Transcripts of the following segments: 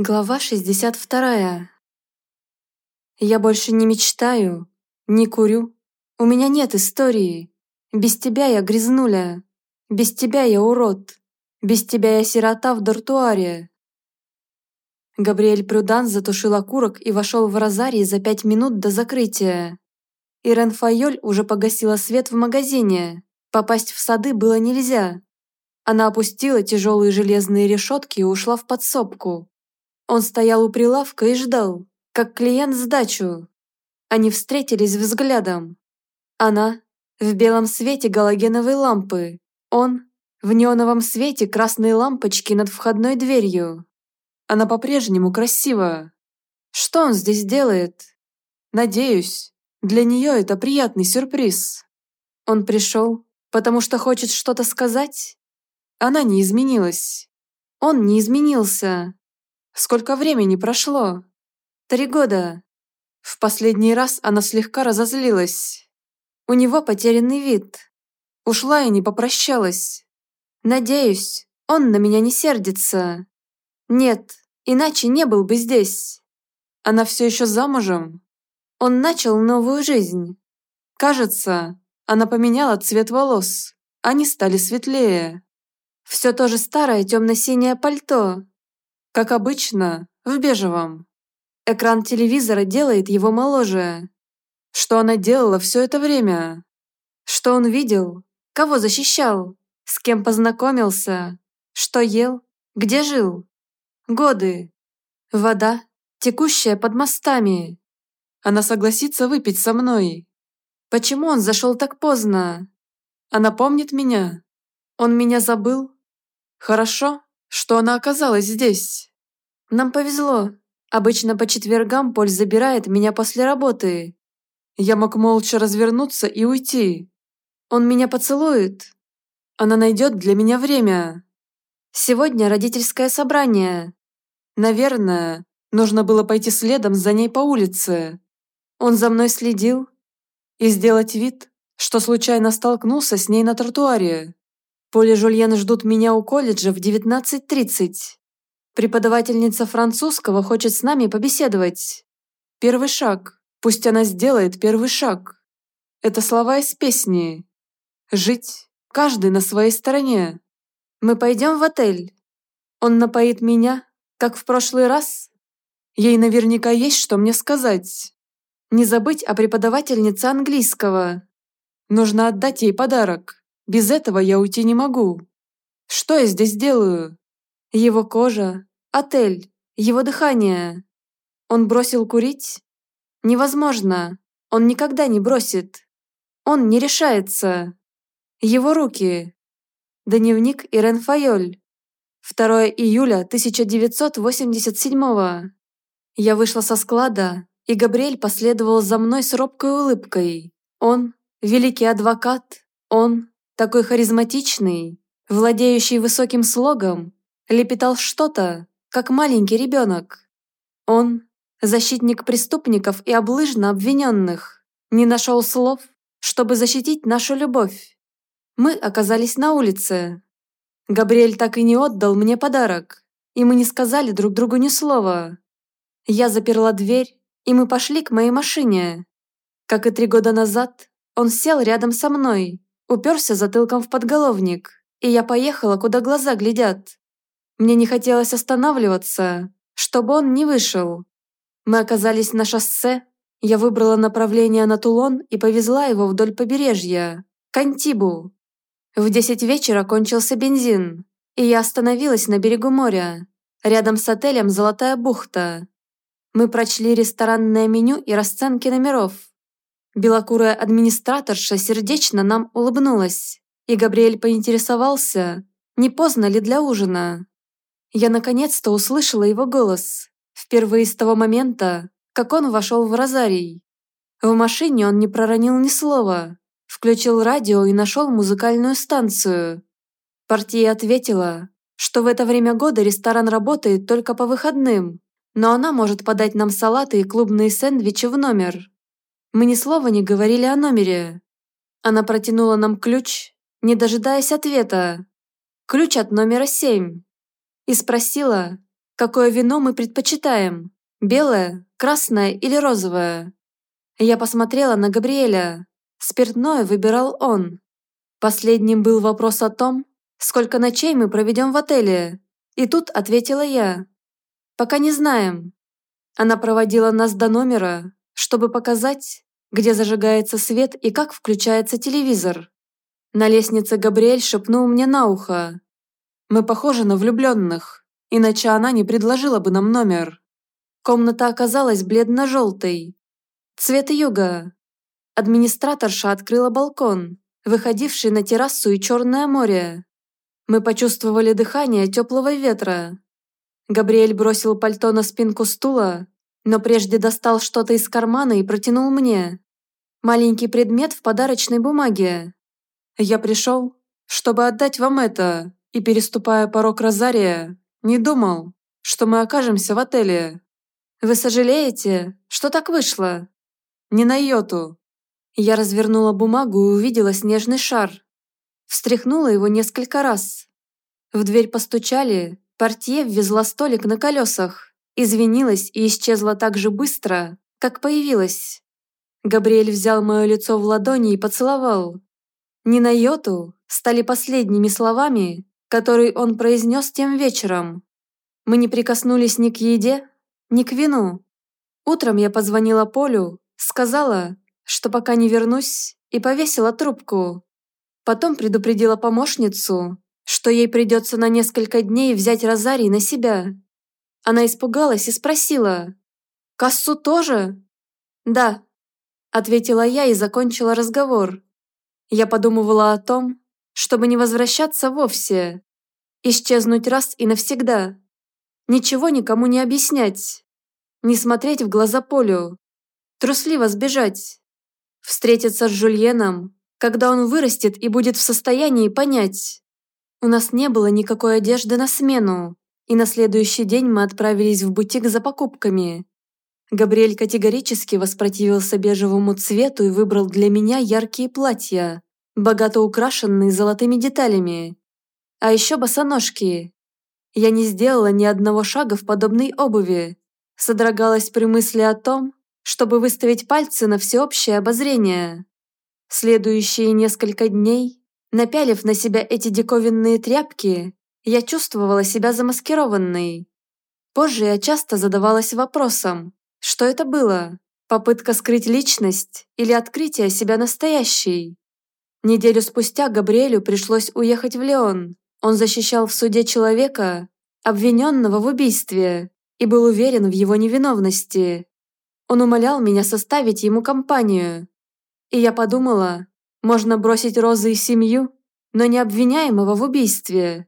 Глава 62. Я больше не мечтаю, не курю. У меня нет истории. Без тебя я грязнуля. Без тебя я урод. Без тебя я сирота в дартуаре. Габриэль Прюдан затушил окурок и вошел в розарий за пять минут до закрытия. Ирен Файоль уже погасила свет в магазине. Попасть в сады было нельзя. Она опустила тяжелые железные решетки и ушла в подсобку. Он стоял у прилавка и ждал, как клиент сдачу. Они встретились взглядом. Она в белом свете галогеновой лампы, он в неоновом свете красной лампочки над входной дверью. Она по-прежнему красива. Что он здесь делает? Надеюсь, для нее это приятный сюрприз. Он пришел, потому что хочет что-то сказать? Она не изменилась. Он не изменился. Сколько времени прошло? Три года. В последний раз она слегка разозлилась. У него потерянный вид. Ушла и не попрощалась. Надеюсь, он на меня не сердится. Нет, иначе не был бы здесь. Она все еще замужем. Он начал новую жизнь. Кажется, она поменяла цвет волос. Они стали светлее. Все то же старое темно-синее пальто, как обычно, в бежевом. Экран телевизора делает его моложе. Что она делала все это время? Что он видел? Кого защищал? С кем познакомился? Что ел? Где жил? Годы. Вода, текущая под мостами. Она согласится выпить со мной. Почему он зашел так поздно? Она помнит меня? Он меня забыл? Хорошо, что она оказалась здесь. Нам повезло. Обычно по четвергам Поль забирает меня после работы. Я мог молча развернуться и уйти. Он меня поцелует. Она найдет для меня время. Сегодня родительское собрание. Наверное, нужно было пойти следом за ней по улице. Он за мной следил. И сделать вид, что случайно столкнулся с ней на тротуаре. Поле Жульен ждут меня у колледжа в 19.30. Преподавательница французского хочет с нами побеседовать. Первый шаг. Пусть она сделает первый шаг. Это слова из песни. Жить. Каждый на своей стороне. Мы пойдем в отель. Он напоит меня, как в прошлый раз. Ей наверняка есть что мне сказать. Не забыть о преподавательнице английского. Нужно отдать ей подарок. Без этого я уйти не могу. Что я здесь делаю? Его кожа, Отель, его дыхание. Он бросил курить? Невозможно. Он никогда не бросит. Он не решается. Его руки. Дневник Ирен Файоль. 2 июля 1987 Я вышла со склада, и Габриэль последовал за мной с робкой улыбкой. Он – великий адвокат, он – такой харизматичный, владеющий высоким слогом, лепетал что-то, как маленький ребенок. Он, защитник преступников и облыжно обвиненных, не нашел слов, чтобы защитить нашу любовь. Мы оказались на улице. Габриэль так и не отдал мне подарок, и мы не сказали друг другу ни слова. Я заперла дверь, и мы пошли к моей машине. Как и три года назад, он сел рядом со мной, уперся затылком в подголовник, и я поехала, куда глаза глядят. Мне не хотелось останавливаться, чтобы он не вышел. Мы оказались на шоссе, я выбрала направление на Тулон и повезла его вдоль побережья, к Антибу. В десять вечера кончился бензин, и я остановилась на берегу моря, рядом с отелем «Золотая бухта». Мы прочли ресторанное меню и расценки номеров. Белокурая администраторша сердечно нам улыбнулась, и Габриэль поинтересовался, не поздно ли для ужина. Я наконец-то услышала его голос. Впервые с того момента, как он вошел в розарий. В машине он не проронил ни слова. Включил радио и нашел музыкальную станцию. Партия ответила, что в это время года ресторан работает только по выходным, но она может подать нам салаты и клубные сэндвичи в номер. Мы ни слова не говорили о номере. Она протянула нам ключ, не дожидаясь ответа. Ключ от номера семь и спросила, какое вино мы предпочитаем, белое, красное или розовое. Я посмотрела на Габриэля. Спиртное выбирал он. Последним был вопрос о том, сколько ночей мы проведем в отеле. И тут ответила я. Пока не знаем. Она проводила нас до номера, чтобы показать, где зажигается свет и как включается телевизор. На лестнице Габриэль шепнул мне на ухо. «Мы похожи на влюбленных, иначе она не предложила бы нам номер». Комната оказалась бледно-желтой. Цвет юга. Администраторша открыла балкон, выходивший на террасу и Черное море. Мы почувствовали дыхание теплого ветра. Габриэль бросил пальто на спинку стула, но прежде достал что-то из кармана и протянул мне. Маленький предмет в подарочной бумаге. Я пришел, чтобы отдать вам это, и, переступая порог Розария, не думал, что мы окажемся в отеле. Вы сожалеете, что так вышло? Не на йоту. Я развернула бумагу и увидела снежный шар. Встряхнула его несколько раз. В дверь постучали, портье ввезла столик на колесах, извинилась и исчезла так же быстро, как появилась. Габриэль взял мое лицо в ладони и поцеловал. «Не на йоту» стали последними словами, которые он произнес тем вечером. Мы не прикоснулись ни к еде, ни к вину. Утром я позвонила Полю, сказала, что пока не вернусь, и повесила трубку. Потом предупредила помощницу, что ей придется на несколько дней взять Розарий на себя. Она испугалась и спросила, «Кассу тоже?» «Да», – ответила я и закончила разговор. Я подумывала о том, чтобы не возвращаться вовсе, исчезнуть раз и навсегда, ничего никому не объяснять, не смотреть в глаза Полю, трусливо сбежать, встретиться с Жульеном, когда он вырастет и будет в состоянии понять. У нас не было никакой одежды на смену, и на следующий день мы отправились в бутик за покупками. Габриэль категорически воспротивился бежевому цвету и выбрал для меня яркие платья, богато украшенные золотыми деталями. А еще босоножки. Я не сделала ни одного шага в подобной обуви. Содрогалась при мысли о том, чтобы выставить пальцы на всеобщее обозрение. Следующие несколько дней, напялив на себя эти диковинные тряпки, я чувствовала себя замаскированной. Позже я часто задавалась вопросом, что это было? Попытка скрыть личность или открытие себя настоящей? Неделю спустя Габриэлю пришлось уехать в Леон. Он защищал в суде человека, обвиненного в убийстве, и был уверен в его невиновности. Он умолял меня составить ему компанию. И я подумала, можно бросить Розы и семью, но не обвиняемого в убийстве.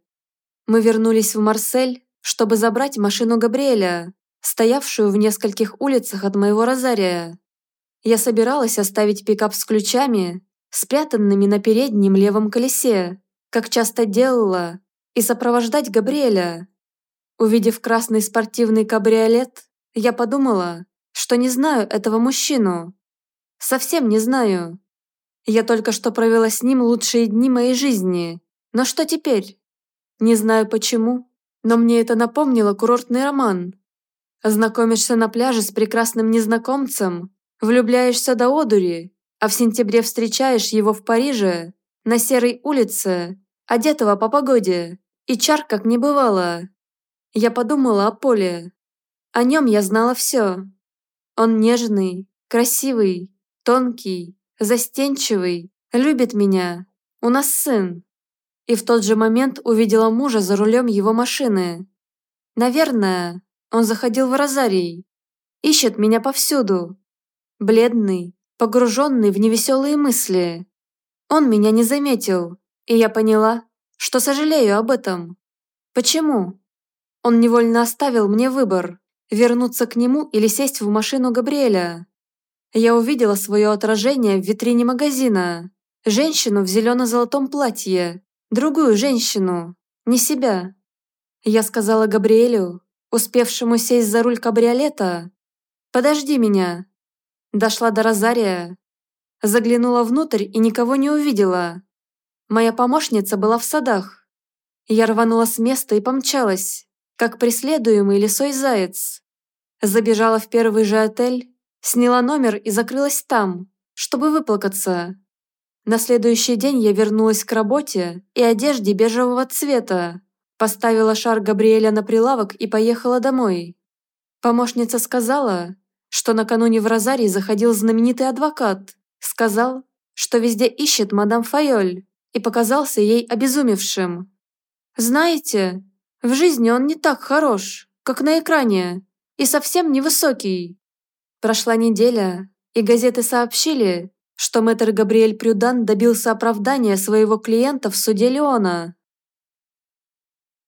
Мы вернулись в Марсель, чтобы забрать машину Габриэля, стоявшую в нескольких улицах от моего розария. Я собиралась оставить пикап с ключами, спрятанными на переднем левом колесе, как часто делала, и сопровождать Габриэля. Увидев красный спортивный кабриолет, я подумала, что не знаю этого мужчину. Совсем не знаю. Я только что провела с ним лучшие дни моей жизни. Но что теперь? Не знаю почему, но мне это напомнило курортный роман. Знакомишься на пляже с прекрасным незнакомцем, влюбляешься до одури, а в сентябре встречаешь его в Париже, на серой улице, одетого по погоде, и чар как не бывало. Я подумала о Поле. О нем я знала все. Он нежный, красивый, тонкий, застенчивый, любит меня. У нас сын. И в тот же момент увидела мужа за рулем его машины. Наверное, он заходил в Розарий. Ищет меня повсюду. Бледный, погруженный в невеселые мысли. Он меня не заметил, и я поняла, что сожалею об этом. Почему? Он невольно оставил мне выбор вернуться к нему или сесть в машину Габриэля. Я увидела свое отражение в витрине магазина. Женщину в зелено-золотом платье. Другую женщину. Не себя. Я сказала Габриэлю, успевшему сесть за руль кабриолета, «Подожди меня». Дошла до Розария. Заглянула внутрь и никого не увидела. Моя помощница была в садах. Я рванула с места и помчалась, как преследуемый лисой заяц. Забежала в первый же отель, сняла номер и закрылась там, чтобы выплакаться. На следующий день я вернулась к работе и одежде бежевого цвета, поставила шар Габриэля на прилавок и поехала домой. Помощница сказала, что накануне в Розарий заходил знаменитый адвокат, сказал, что везде ищет мадам Файоль и показался ей обезумевшим. Знаете, в жизни он не так хорош, как на экране, и совсем невысокий. Прошла неделя, и газеты сообщили, что мэтр Габриэль Прюдан добился оправдания своего клиента в суде Леона.